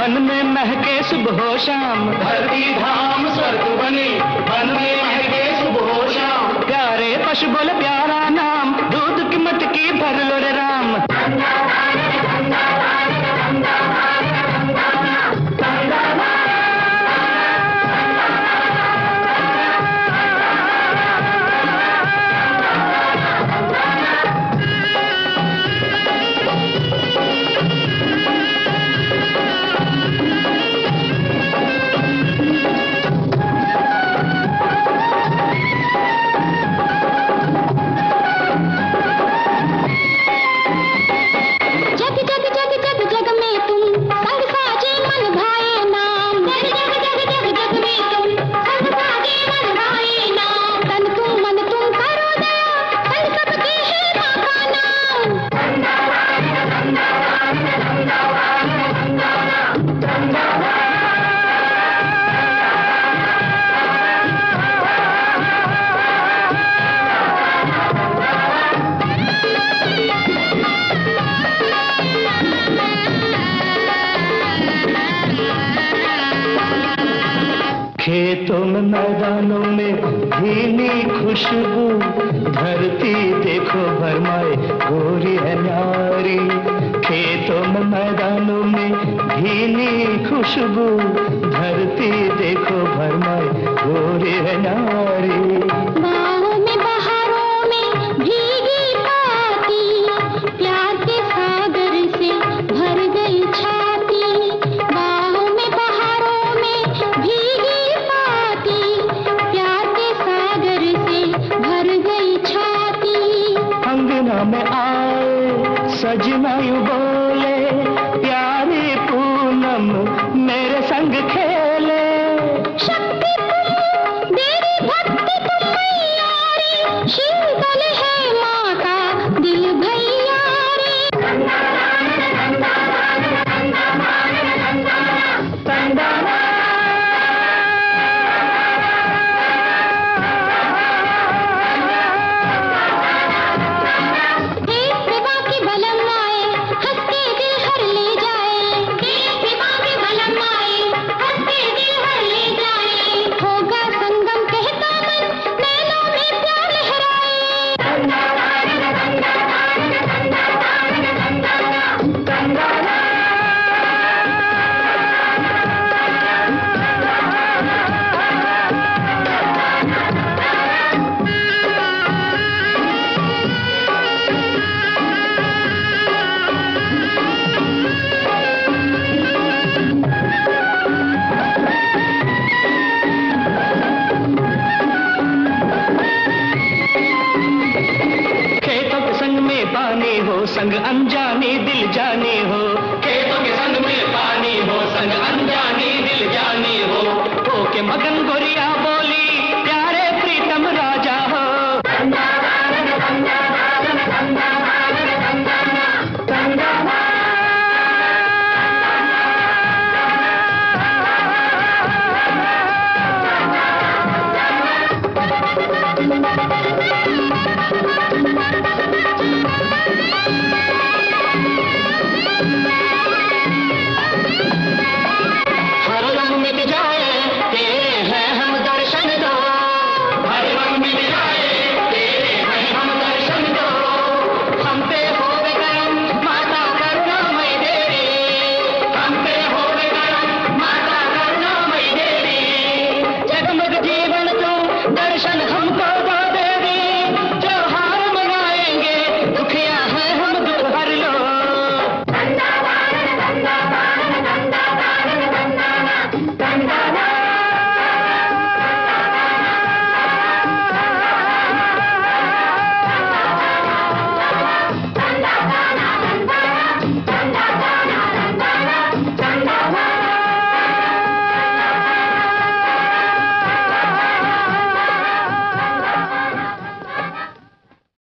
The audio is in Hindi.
बने में महके सुबह शाम। धरती धाम स्वर्ग बने बन में महके सुबह शाम। प्यारे पशु बोल प्यारा नाम दूध की मटकी भर लो रे राम। खेतों में मैदानों में धीमी खुशबू, धरती देखो भरमाए, गोरी है नारी। खेतों में मैदानों में धीमी खुशबू, धरती देखो भरमाए, गोरी है नारी। गम आए सजना यू बोले प्यारी पूनम मेरे संग खेले। शक्ति दीवाने हो, संग अनजाने दिल जाने हो। खेतों के संग में पानी हो, संग अनजाने दिल जाने हो। ओ के मगन गोरिया